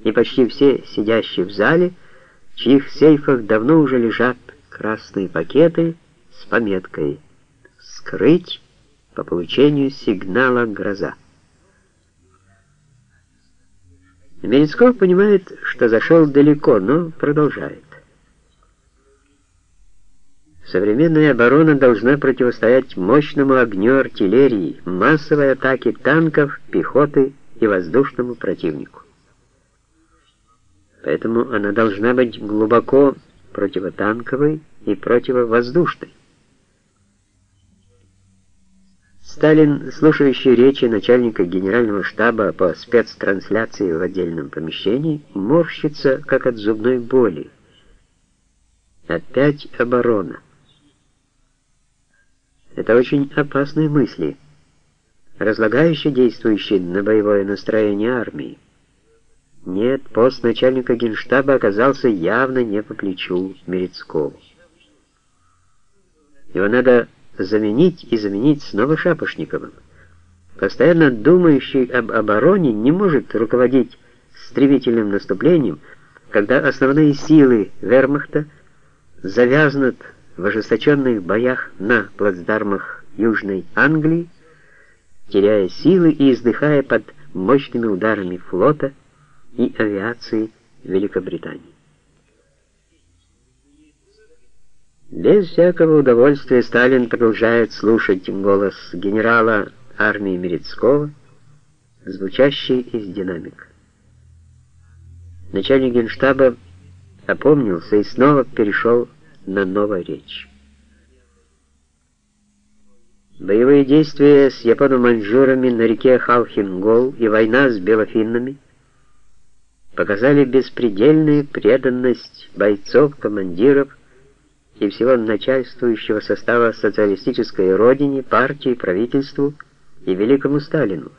и почти все сидящие в зале, в чьих сейфах давно уже лежат красные пакеты с пометкой «Скрыть по получению сигнала «Гроза». Мерецков понимает, что зашел далеко, но продолжает. Современная оборона должна противостоять мощному огню артиллерии, массовой атаке танков, пехоты и воздушному противнику. Поэтому она должна быть глубоко противотанковой и противовоздушной. Сталин, слушающий речи начальника генерального штаба по спецтрансляции в отдельном помещении, морщится, как от зубной боли. Опять оборона. Это очень опасные мысли, разлагающие действующие на боевое настроение армии. Нет, пост начальника генштаба оказался явно не по плечу Мерецкову. Его надо заменить и заменить снова Шапошниковым. Постоянно думающий об обороне не может руководить стремительным наступлением, когда основные силы вермахта завязнут в ожесточенных боях на плацдармах Южной Англии, теряя силы и издыхая под мощными ударами флота и авиации Великобритании. Без всякого удовольствия Сталин продолжает слушать голос генерала армии Мерецкого, звучащий из динамика. Начальник генштаба опомнился и снова перешел на новую речь. Боевые действия с японо-маньчжурами на реке Халхингол и война с белофиннами показали беспредельную преданность бойцов, командиров и всего начальствующего состава социалистической родине, партии, правительству и великому Сталину.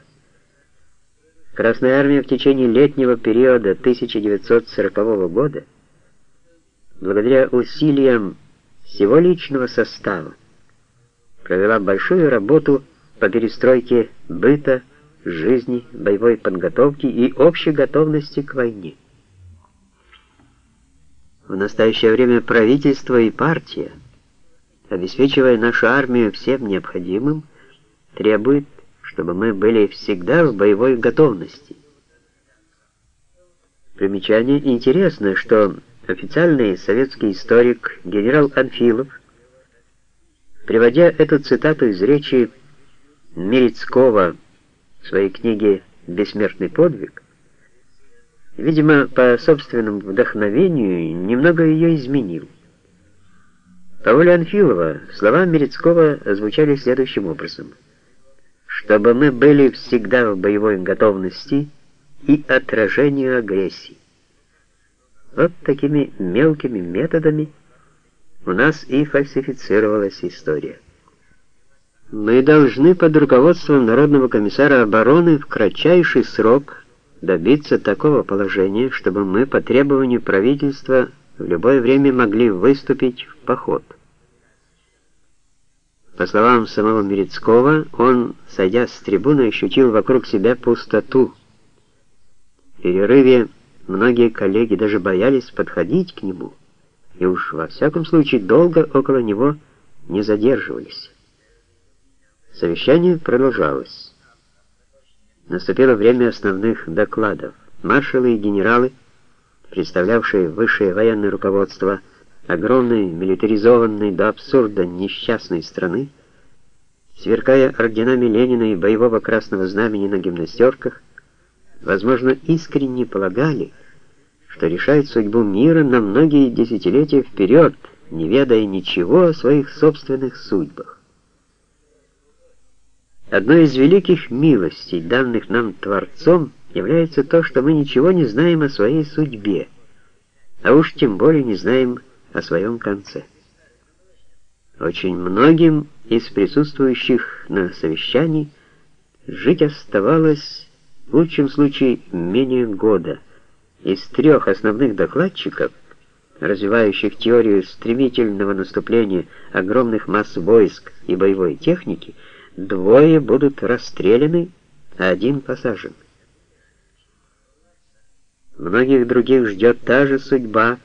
Красная армия в течение летнего периода 1940 года, благодаря усилиям всего личного состава, провела большую работу по перестройке быта, жизни, боевой подготовки и общей готовности к войне. В настоящее время правительство и партия, обеспечивая нашу армию всем необходимым, требует, чтобы мы были всегда в боевой готовности. Примечание интересно, что официальный советский историк генерал Анфилов, приводя эту цитату из речи Мерецкого в своей книге «Бессмертный подвиг», видимо, по собственному вдохновению, немного ее изменил. По воле Анфилова слова Мерецкого звучали следующим образом. «Чтобы мы были всегда в боевой готовности и отражению агрессии». Вот такими мелкими методами у нас и фальсифицировалась история. Мы должны под руководством Народного комиссара обороны в кратчайший срок добиться такого положения, чтобы мы по требованию правительства в любое время могли выступить в поход. По словам самого Мерецкого, он, сойдя с трибуны, ощутил вокруг себя пустоту. В перерыве многие коллеги даже боялись подходить к нему, и уж во всяком случае долго около него не задерживались. Совещание продолжалось. Наступило время основных докладов. Маршалы и генералы, представлявшие высшее военное руководство огромной, милитаризованной до абсурда несчастной страны, сверкая орденами Ленина и боевого красного знамени на гимнастерках, возможно, искренне полагали, что решают судьбу мира на многие десятилетия вперед, не ведая ничего о своих собственных судьбах. Одной из великих милостей, данных нам Творцом, является то, что мы ничего не знаем о своей судьбе, а уж тем более не знаем о своем конце. Очень многим из присутствующих на совещании жить оставалось в лучшем случае менее года. Из трех основных докладчиков, развивающих теорию стремительного наступления огромных масс войск и боевой техники, Двое будут расстреляны, а один посажен. Многих других ждет та же судьба,